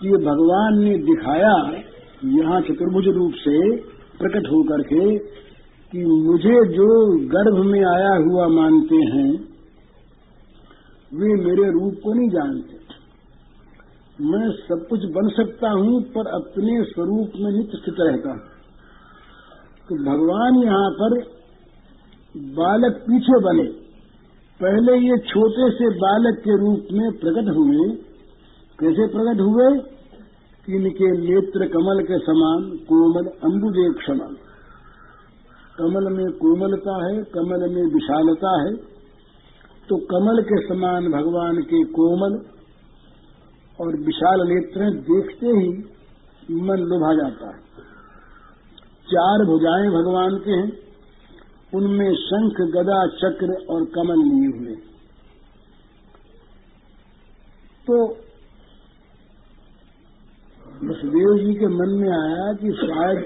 ये भगवान ने दिखाया, यहाँ चतुर्भुज रूप से प्रकट होकर के कि मुझे जो गर्भ में आया हुआ मानते हैं, वे मेरे रूप को नहीं जानते। मैं सब कुछ बन सकता हूँ, पर अपने स्वरूप में नित्य स्थित रहता हूँ। तो भगवान यहाँ पर बालक पीछे बने। पहले ये छोटे से बालक के रूप में प्रकट हुए कैसे प्रकट हुए? इनके नेत्र कमल के समान, कोमल अम्बुदेव समान। कमल में कोमलता है, कमल में विशालता है। तो कमल के समान भगवान के कोमल और विशाल नेत्र देखते ही मन लुभा जाता है। चार भुजाएँ भगवान के हैं, उनमें शंख, गदा, चक्र और कमल लिए हुए। तो वसुदेव जी के मन में आया कि शायद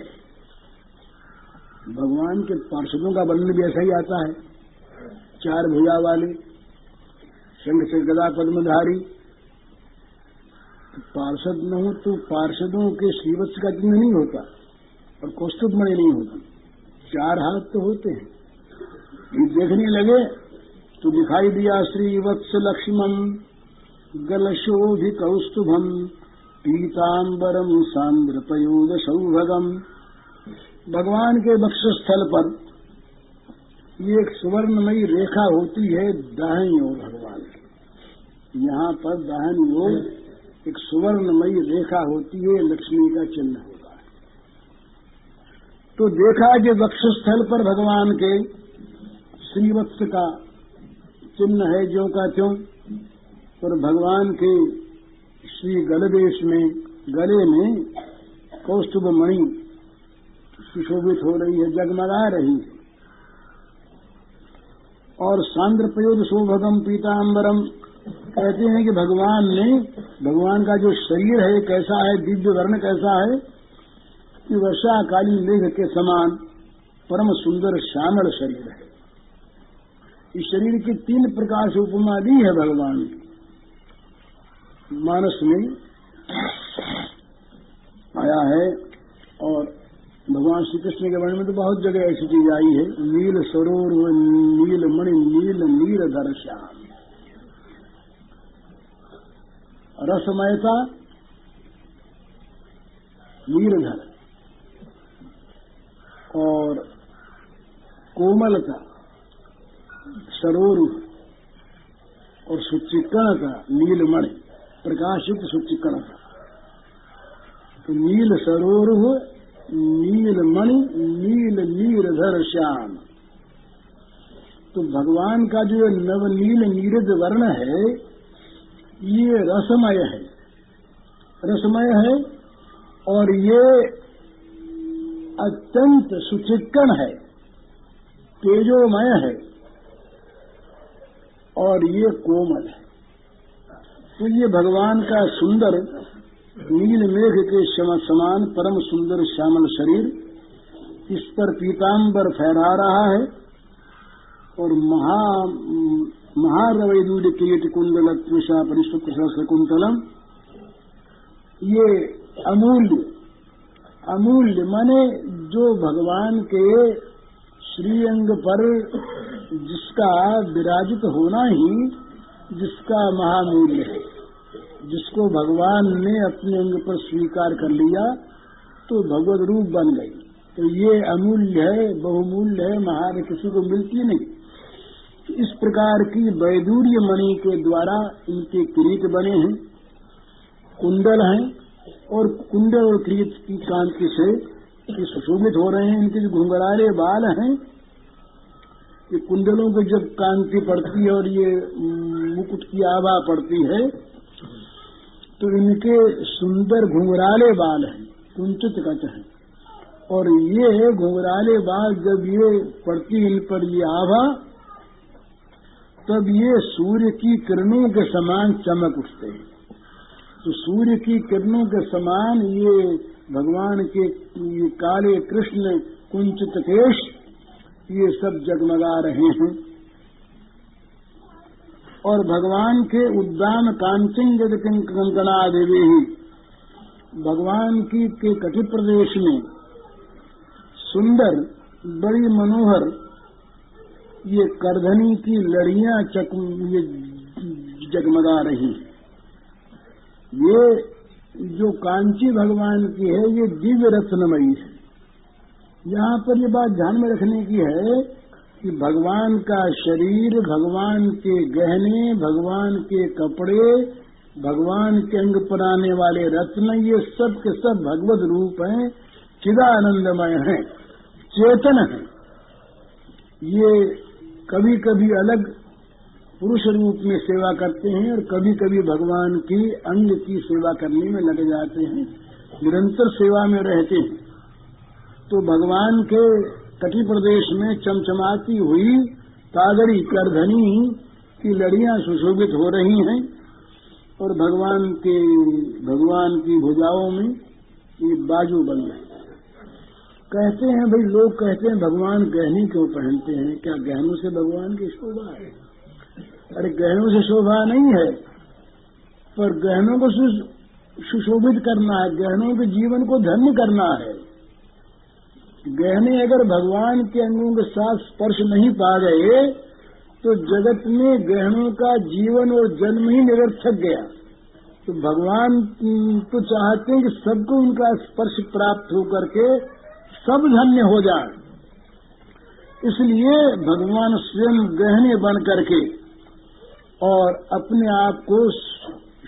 भगवान के पार्षदों का वर्णन भी ऐसा ही आता है। चार भुजा वाले, संघ से गदा पद्मधारी। पार्षद न हो तो पार्षदों के श्रीवत्स का चिन्ह नहीं होता और कौस्तुभ मणि नहीं होता। चार हाथ तो होते हैं। ये देखने लगे तो दिखाई दिया श्रीवत्स लक्ष्मण गलशोभि कौस्तुभम पीताम्बरम सांद्र पयोद सौभगम भगवान के वक्ष स्थल पर ये एक सुवर्णमयी रेखा होती है दाहिनी ओर भगवान की। यहाँ पर दाहिनी ओर एक सुवर्णमयी रेखा होती है, लक्ष्मी का चिन्ह होता है। तो देखा कि स्थल पर भगवान के श्रीवत्स का चिन्ह है, ज्यो का त्यों, और भगवान के श्री गलदेश में, गले में कौस्तुभ मणि सुशोभित हो रही है, जगमगा रही है। और सांद्र प्रयोग सौभगम पीताम्बरम कहते हैं कि भगवान ने, भगवान का जो शरीर है, कैसा है दिव्य वर्ण कैसा है, कि वर्षा काली मेघ के समान परम सुंदर श्यामल शरीर है। इस शरीर की तीन प्रकार से उपमा दी है भगवान मानस में आया है और भगवान श्री कृष्ण के वर्णन में तो बहुत जगह ऐसी चीज़ आई है। नील सरोर नील मणि, नील नील दर्श्याम रसमयता, नीलधर और कोमलता सरोर और सुचिकण का नीलमणि। प्रकाशित सुचिकणता तो नील सरोर नील मणि, नील नीरधर श्याम। तो भगवान का जो नवनील नीरज वर्ण है, ये रसमय है। रसमय है और ये अत्यंत सुचिक्कण है, तेजोमय है और ये कोमल है। तो ये भगवान का सुंदर, नील मेघ के समान परम सुंदर श्यामल शरीर, इस पर पीताम्बर फहरा रहा है, और महा महारवैदूर किरीट कुंडल त्विषा परिष्कृत सहस्र कुंतलम, ये अमूल्य अमूल्य माने जो भगवान के श्रीअंग पर जिसका विराजित होना ही जिसका महामूल्य है, जिसको भगवान ने अपने अंग पर स्वीकार कर लिया तो भगवत रूप बन गई। तो ये अमूल्य है, बहुमूल्य है, महान किसी को मिलती नहीं। तो इस प्रकार की वैदूर्य मणि के द्वारा इनके किरीट बने हैं, कुंडल हैं, और कुंडल और किरीट की कांति से सुशोभित हो रहे हैं। इनके जो घुंघरारे बाल हैं ये कुंडलों की जब कांति पड़ती है और ये मुकुट की आभा पड़ती है तो इनके सुंदर घुंघराले बाल हैं, कुंचित कच हैं। और ये घुंघराले बाल, जब ये पड़ती इन पर ये आभा, तब ये सूर्य की किरणों के समान चमक उठते हैं। तो सूर्य की किरणों के समान ये भगवान के ये काले कृष्ण कुंचित केश ये सब जगमगा रहे हैं। और भगवान के उद्यान उद्दान कांतिंग कंकना देवी ही। भगवान की के कटि प्रदेश में सुंदर, बड़ी मनोहर, ये करधनी की लड़ियाँ चक, ये जगमगा रही ये जो कांची भगवान की है, ये दिव्य रत्नमयी है। यहाँ पर ये बात ध्यान में रखने की है कि भगवान का शरीर, भगवान के गहने, भगवान के कपड़े, भगवान के अंग पर आने वाले रत्न, ये सब के सब भगवत रूप हैं, चिदानंदमय हैं, चेतन हैं। ये कभी कभी अलग पुरुष रूप में सेवा करते हैं और कभी कभी भगवान की अंग की सेवा करने में लग जाते हैं, निरंतर सेवा में रहते हैं। तो भगवान के तटी प्रदेश में चमचमाती हुई तागड़ी करधनी की लड़ियाँ सुशोभित हो रही हैं और भगवान के, भगवान की भुजाओं में ये बाजू बन रहे कहते हैं, भाई लोग कहते हैं, भगवान गहनी क्यों पहनते हैं? क्या गहनों से भगवान की शोभा है? अरे गहनों से शोभा नहीं है, पर गहनों को सुशोभित करना है, गहनों के जीवन को धन्य करना है। गहने अगर भगवान के अंगों के साथ स्पर्श नहीं पा गए तो जगत में गहनों का जीवन और जन्म ही निरर्थक गया। तो भगवान तो चाहते हैं कि सबको उनका स्पर्श प्राप्त होकर के सब धन्य हो जाए। इसलिए भगवान स्वयं गहने बन करके और अपने आप को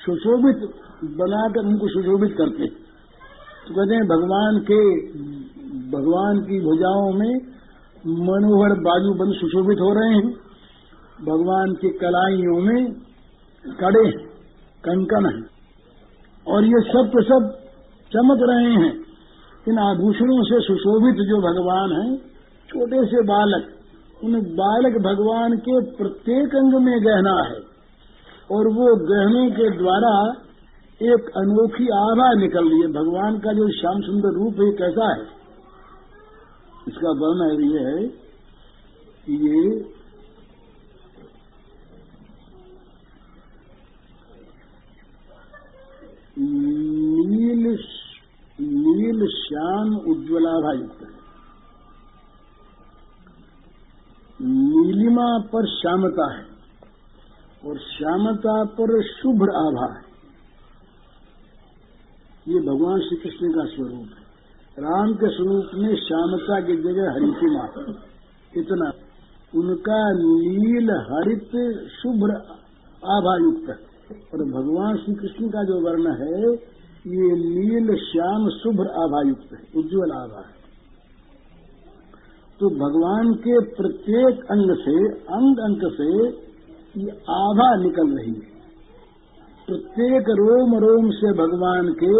सुशोभित बनाकर उनको सुशोभित करते तो कहते हैं भगवान के, भगवान की भुजाओं में मनोहर बाजू बंद सुशोभित हो रहे हैं। भगवान की कलाइयों में कड़े कंकन हैं। और ये सब के सब चमक रहे हैं। इन आभूषणों से सुशोभित जो भगवान हैं, छोटे से बालक, उन बालक भगवान के प्रत्येक अंग में गहना है। और वो गहने के द्वारा एक अनोखी आभा निकल रही है। भगवान का जो श्याम सुंदर रूप है कैसा है? इसका वर्णन ये है कि ये नील नील श्याम उज्ज्वलाभा युक्त है। नीलिमा पर श्यामता है और श्यामता पर शुभ्र आभा है। ये भगवान श्री कृष्ण का स्वरूप है। राम के स्वरूप में श्यामता की जगह हरितिमा इतना। उनका नील हरित शुभ्र आभा युक्त है। और भगवान श्री कृष्ण का जो वर्ण है, ये नील श्याम शुभ्र आभा युक्त है, उज्ज्वल आभा है। तो भगवान के प्रत्येक अंग से, अंग अंग से ये आभा निकल रही है। प्रत्येक रोम रोम से भगवान के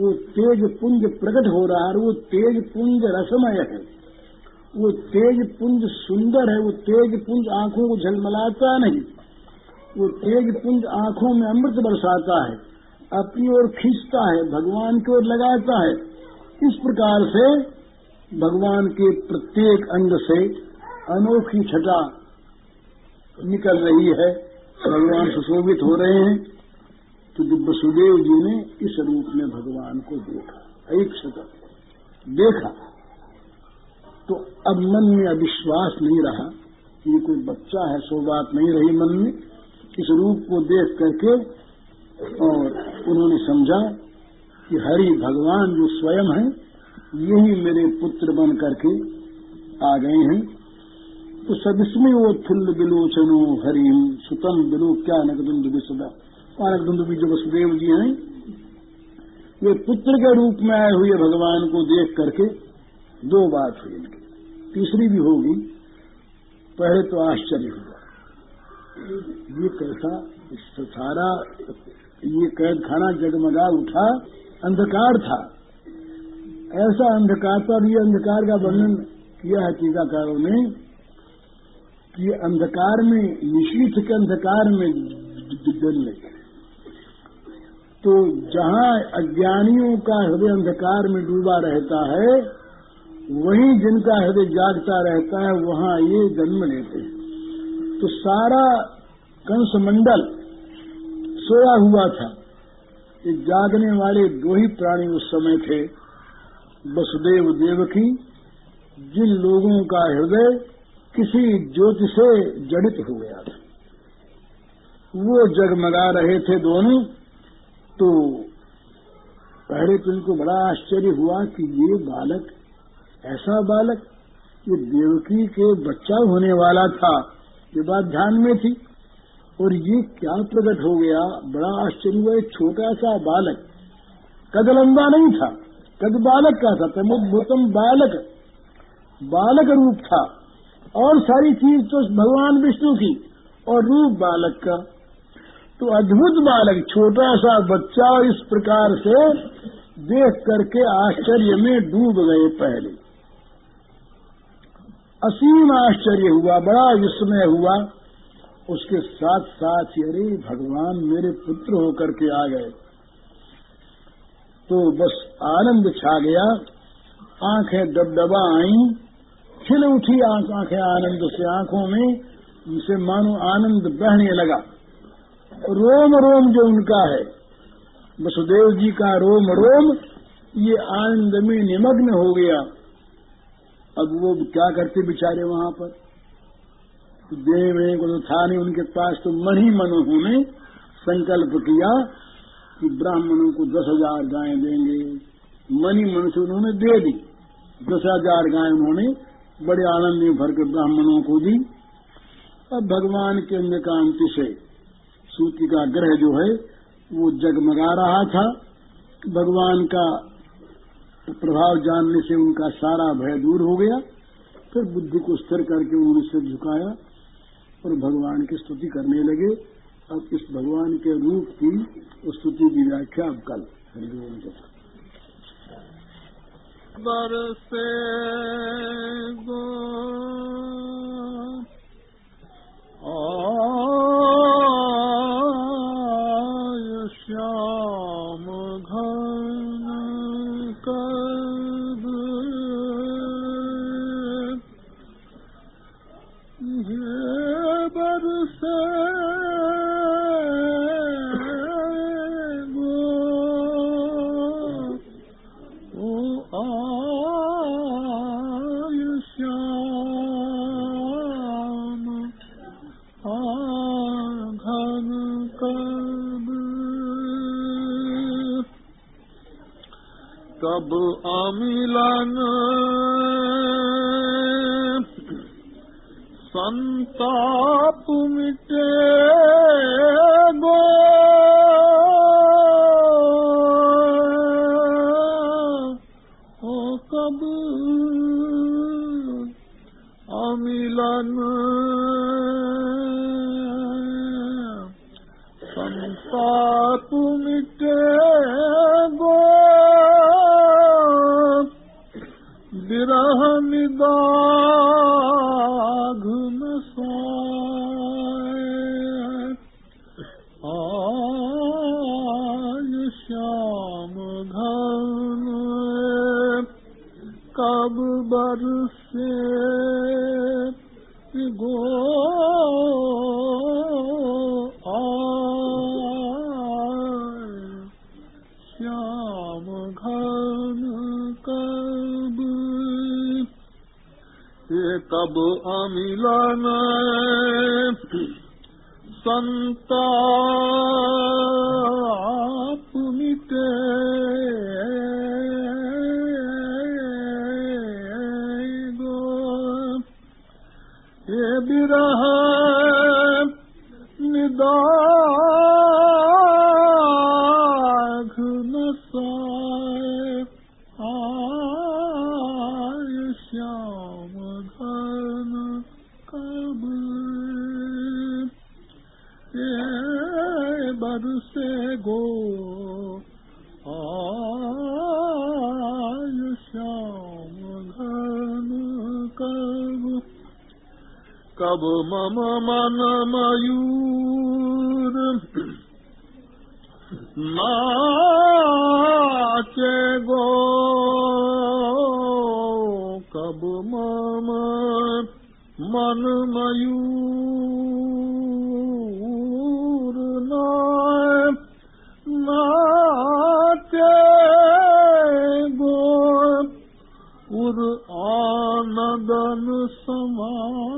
वो तेज पुंज प्रकट हो रहा है वो तेज पुंज रसमय है। वो तेज पुंज सुंदर है, वो तेज पुंज आँखों को झलमलाता नहीं। वो तेज पुंज आँखों में अमृत बरसाता है, अपनी ओर खींचता है, भगवान की ओर लगाता है। इस प्रकार से भगवान के प्रत्येक अंग से अनोखी छटा निकल रही है। भगवान सुशोभित हो रहे हैं। तो वसुदेव जी ने इस रूप में भगवान को देखा, एक शतक। देखा। तो अब मन में अविश्वास नहीं रहा कि ये कोई बच्चा है, सो बात नहीं रही मन में। इस रूप को देख करके और उन्होंने समझा कि हरि भगवान जो स्वयं है, यही मेरे पुत्र बन करके आ गए हैं। तो सदस्मी वो थुल्ल बिलोचनो हरिम सुतम बिलो क्या नकदुंद विसदा नकदुंद भी जो वसुदेव जी हैं। वे पुत्र के रूप में आए हुए भगवान को देख करके दो बात हुई इनकी। तीसरी भी होगी, पहले तो आश्चर्य हुआ। ये कैसा सारा ये कैद खाना जगमगा उठा, अंधकार था। ऐसा अंधकार पर ये अंधकार का वर्णन किया है टीकाकारों ने कि अंधकार में निशीथ के अंधकार में जलने तो जहाँ अज्ञानियों का हृदय अंधकार में डूबा रहता है, वहीं जिनका हृदय जागता रहता है, वहाँ ये जन्म लेते हैं। तो सारा कंस मंडल सोया हुआ था। ये जागने वाले दो ही प्राणी उस समय थे, वसुदेव देवकी, जिन लोगों का हृदय किसी ज्योति से जड़ित हो गया था। वो जगमगा रहे थे दोनों तो पहले तो इनको बड़ा आश्चर्य हुआ कि ये बालक, ऐसा बालक ये देवकी के बच्चा होने वाला था, ये बात ध्यान में थी। और ये क्या प्रकट हो गया, बड़ा आश्चर्य हुआ, एक छोटा सा बालक, कद लंबा नहीं था, कद बालक का था तमुद्भुतम बालक बालक रूप था। और सारी चीज़ तो भगवान विष्णु की, और रूप बालक का। तो अद्भुत बालक, छोटा सा बच्चा इस प्रकार से देख करके आश्चर्य में डूब गए पहले। असीम आश्चर्य हुआ, बड़ा विस्मय हुआ। उसके साथ साथ अरे, भगवान मेरे पुत्र होकर के आ गए। तो बस आनंद छा गया। आँखें दबदबा आई, खिल उठी आँखें आनंद से आँखों में, उनसे मानो आनंद बहने लगा। रोम रोम जो उनका है। वसुदेव जी का रोम रोम, ये आनंद में निमग्न हो गया। अब वो क्या करते बिचारे वहाँ पर? तो देव को तो था नहीं उनके पास तो मन ही मन उन्होंने संकल्प किया कि ब्राह्मणों को दस हज़ार गाय देंगे। मन ही मन से उन्होंने दे दी। दस हज़ार गाय उन्होंने बड़े आनंद में भर के ब्राह्मणों को दी। अब भगवान के अंगकांति से सूर्य का ग्रह जो है, वो जगमगा रहा था। भगवान का प्रभाव जानने से उनका सारा भय दूर हो गया। फिर बुद्धि को स्थिर करके उन्होंने सिर झुकाया और भगवान की स्तुति करने लगे। अब इस भगवान के रूप की स्तुति की व्याख्या अब कल हरिओम के बरसे गो শ্যাম ঘন কব হে अमिलन संताप मिटे गो। विरह निदाघ हे तब ये सत निदा कब मम मन मयूर? नाचे गो, कब मम मन मयूर नाचे गो उर आनदन समा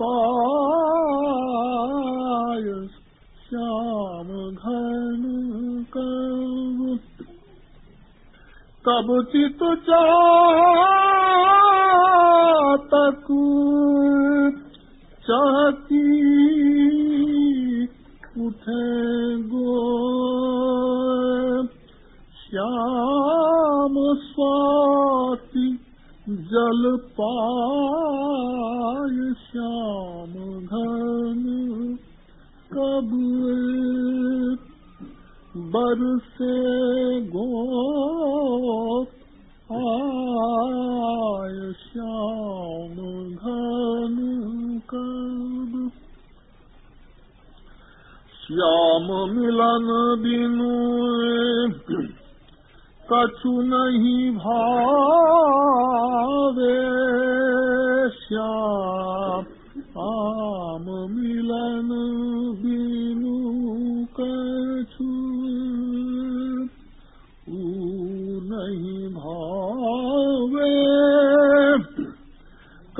पाय श्याम घन कब कब चित तक चाहती उठे गो श्याम स्वाति जल पाय बरसे गो आय श्याम घन कब। श्याम मिलन बिनु कछु नहीं भावे, श्याम आम मिलन बिनु कछु। नहीं भावे।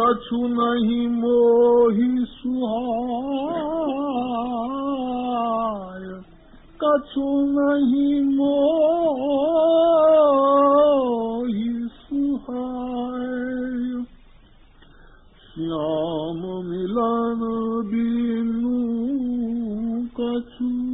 कछु नहीं मोहि सुहाय। कछु नहीं मोहि सुहाय। श्याम मिलन बिनु कछु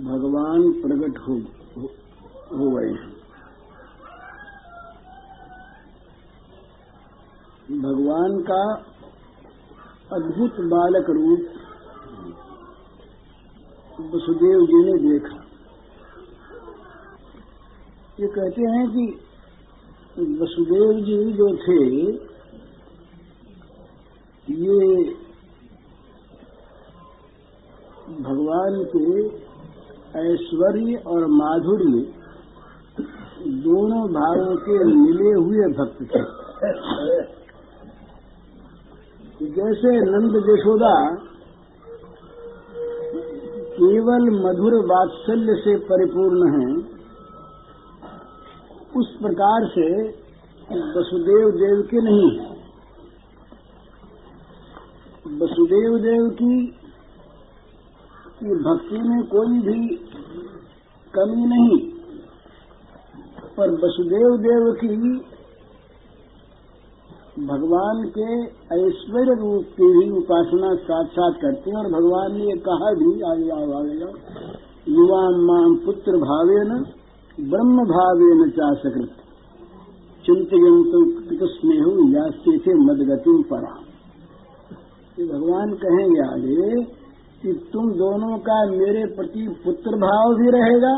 भगवान प्रकट हो हो, हो गए हैं। भगवान का अद्भुत बालक रूप वसुदेव जी ने देखा। ये कहते हैं कि वसुदेव जी जो थे ये भगवान के ऐश्वर्य और माधुर्य दोनों भावों के मिले हुए भक्त थे। जैसे नंद यशोदा केवल मधुर वात्सल्य से परिपूर्ण हैं, उस प्रकार से वसुदेव देव के नहीं वसुदेव देव की की भक्ति में कोई भी कमी नहीं। पर वसुदेव देव की भगवान के ऐश्वर्य रूप की ही उपासना साथ साथ करते हैं और भगवान ने कहा भी, आगे आओ आगे जाओ युवा माम पुत्र भावे न ब्रह्म भावे न चासकृत चिंतन स्नेह थे मदगति परा भगवान कहेंगे आगे कि तुम दोनों का मेरे प्रति पुत्र भाव भी रहेगा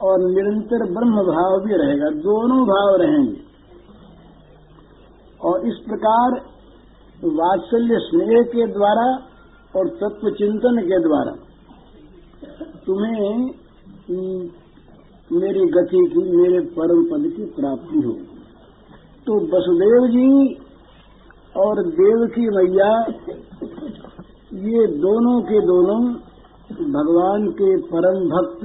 और निरंतर ब्रह्म भाव भी रहेगा। दोनों भाव रहेंगे। और इस प्रकार वात्सल्य स्नेह के द्वारा और तत्व चिंतन के द्वारा तुम्हें मेरी गति की, मेरे परम पद की प्राप्ति हो तो वसुदेव जी और देव की मैया ये दोनों के दोनों भगवान के परम भक्त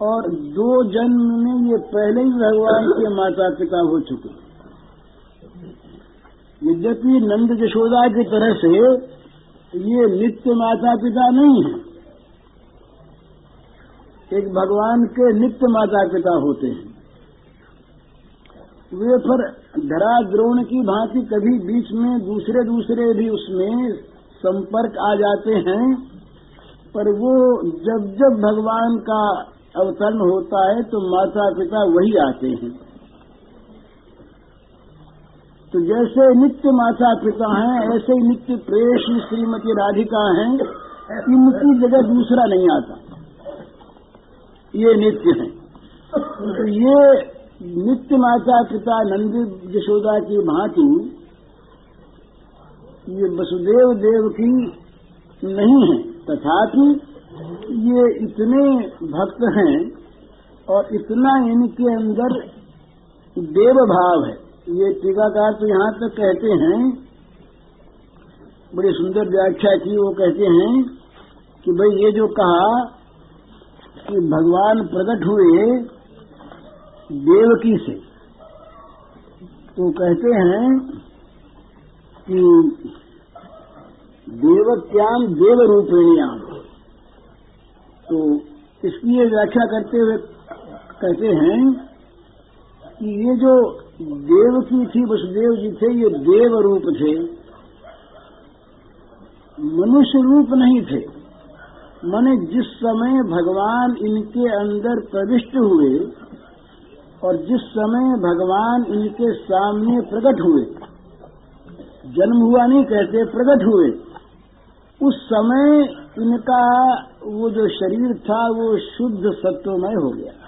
और दो जन्म में ये पहले ही भगवान के माता पिता हो चुके यद्यपि नंद यशोदा की तरह से ये नित्य माता पिता नहीं है। एक भगवान के नित्य माता पिता होते हैं। वे पर धरा द्रोण की भांति कभी बीच में दूसरे दूसरे भी उसमें संपर्क आ जाते हैं, पर वो जब जब भगवान का अवतरण होता है तो माता पिता वही आते हैं। तो जैसे नित्य माता पिता हैं, ऐसे ही नित्य प्रेष श्रीमती राधिका हैं, इनकी जगह दूसरा नहीं आता। ये नित्य है। तो ये नित्य माता पिता नंदी यशोदा की भांति ये वसुदेव देव की नहीं है। तथापि ये इतने भक्त हैं और इतना इनके अंदर देव भाव है। ये टीकाकार तो यहाँ तक कहते हैं, बड़ी सुंदर व्याख्या की वो कहते हैं कि भाई ये जो कहा कि भगवान प्रकट हुए देवकी से तो कहते हैं देवत्याम देव रूपिणियाम तो इसकी ये व्याख्या करते हुए कहते हैं कि ये जो देव की थी, वसुदेव जी थे, ये देव रूप थे। मनुष्य रूप नहीं थे। माने जिस समय भगवान इनके अंदर प्रविष्ट हुए और जिस समय भगवान इनके सामने प्रकट हुए जन्म हुआ नहीं कहते, प्रकट हुए। उस समय इनका वो जो शरीर था, वो शुद्ध सत्वमय हो गया।